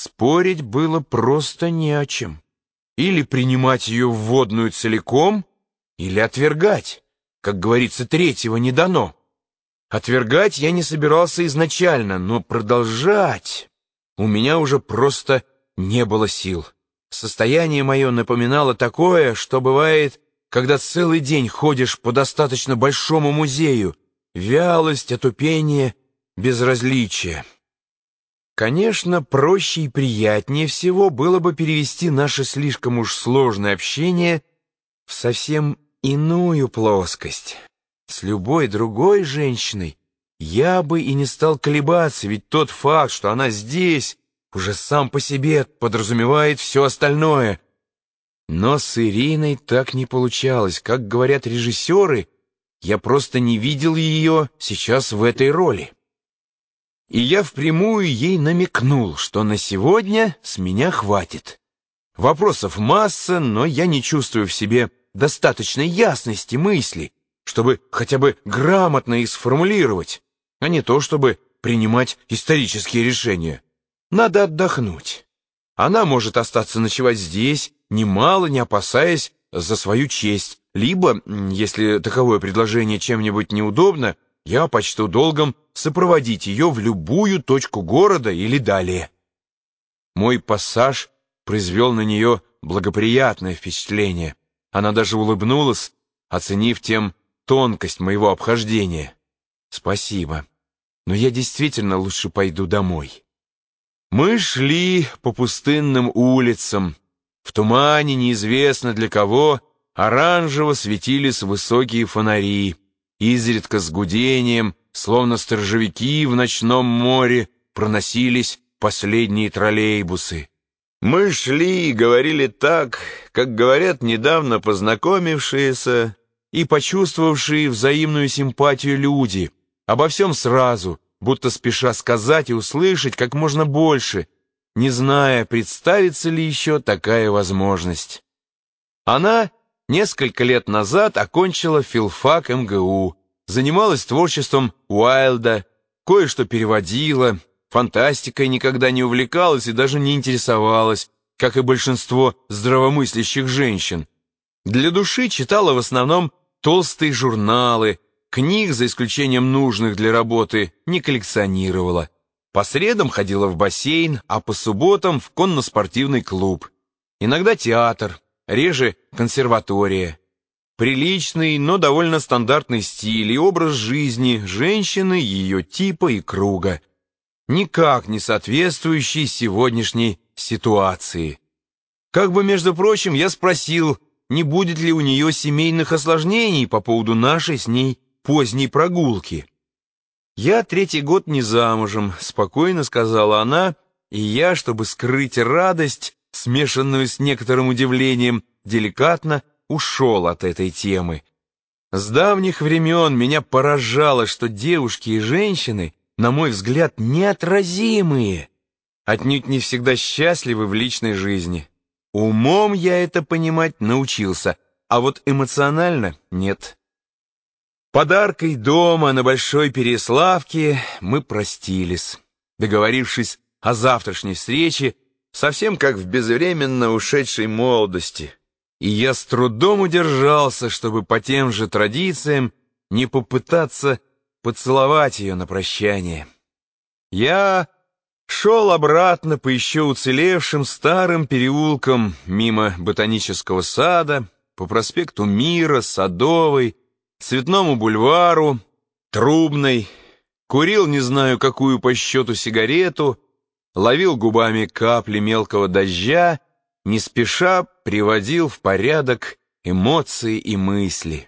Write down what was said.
Спорить было просто не о чем. Или принимать ее в водную целиком, или отвергать. Как говорится, третьего не дано. Отвергать я не собирался изначально, но продолжать у меня уже просто не было сил. Состояние мое напоминало такое, что бывает, когда целый день ходишь по достаточно большому музею. Вялость, отупение, безразличие. Конечно, проще и приятнее всего было бы перевести наше слишком уж сложное общение в совсем иную плоскость. С любой другой женщиной я бы и не стал колебаться, ведь тот факт, что она здесь, уже сам по себе подразумевает все остальное. Но с Ириной так не получалось. Как говорят режиссеры, я просто не видел ее сейчас в этой роли. И я впрямую ей намекнул, что на сегодня с меня хватит. Вопросов масса, но я не чувствую в себе достаточной ясности мысли, чтобы хотя бы грамотно их сформулировать, а не то, чтобы принимать исторические решения. Надо отдохнуть. Она может остаться ночевать здесь, немало не опасаясь за свою честь, либо, если таковое предложение чем-нибудь неудобно, я почту долгом сопроводить ее в любую точку города или далее. Мой пассаж произвел на нее благоприятное впечатление. Она даже улыбнулась, оценив тем тонкость моего обхождения. Спасибо, но я действительно лучше пойду домой. Мы шли по пустынным улицам. В тумане неизвестно для кого оранжево светились высокие фонари изредка с гудением, словно сторожевики в ночном море, проносились последние троллейбусы. Мы шли и говорили так, как говорят недавно познакомившиеся и почувствовавшие взаимную симпатию люди, обо всем сразу, будто спеша сказать и услышать как можно больше, не зная, представится ли еще такая возможность. Она Несколько лет назад окончила филфак МГУ, занималась творчеством Уайлда, кое-что переводила, фантастикой никогда не увлекалась и даже не интересовалась, как и большинство здравомыслящих женщин. Для души читала в основном толстые журналы, книг, за исключением нужных для работы, не коллекционировала. По средам ходила в бассейн, а по субботам в конно-спортивный клуб. Иногда театр, реже консерватория. Приличный, но довольно стандартный стиль и образ жизни женщины ее типа и круга, никак не соответствующий сегодняшней ситуации. Как бы, между прочим, я спросил, не будет ли у нее семейных осложнений по поводу нашей с ней поздней прогулки. «Я третий год не замужем», — спокойно сказала она, и я, чтобы скрыть радость, смешанную с некоторым удивлением, деликатно ушел от этой темы. С давних времен меня поражало, что девушки и женщины, на мой взгляд, неотразимые, отнюдь не всегда счастливы в личной жизни. Умом я это понимать научился, а вот эмоционально нет. Подаркой дома на Большой Переславке мы простились, договорившись о завтрашней встрече, совсем как в безвременно ушедшей молодости. И я с трудом удержался, чтобы по тем же традициям не попытаться поцеловать ее на прощание. Я шел обратно по еще уцелевшим старым переулкам мимо ботанического сада, по проспекту Мира, Садовой, Цветному бульвару, Трубной, курил не знаю какую по счету сигарету, ловил губами капли мелкого дождя, не спеша приводил в порядок эмоции и мысли.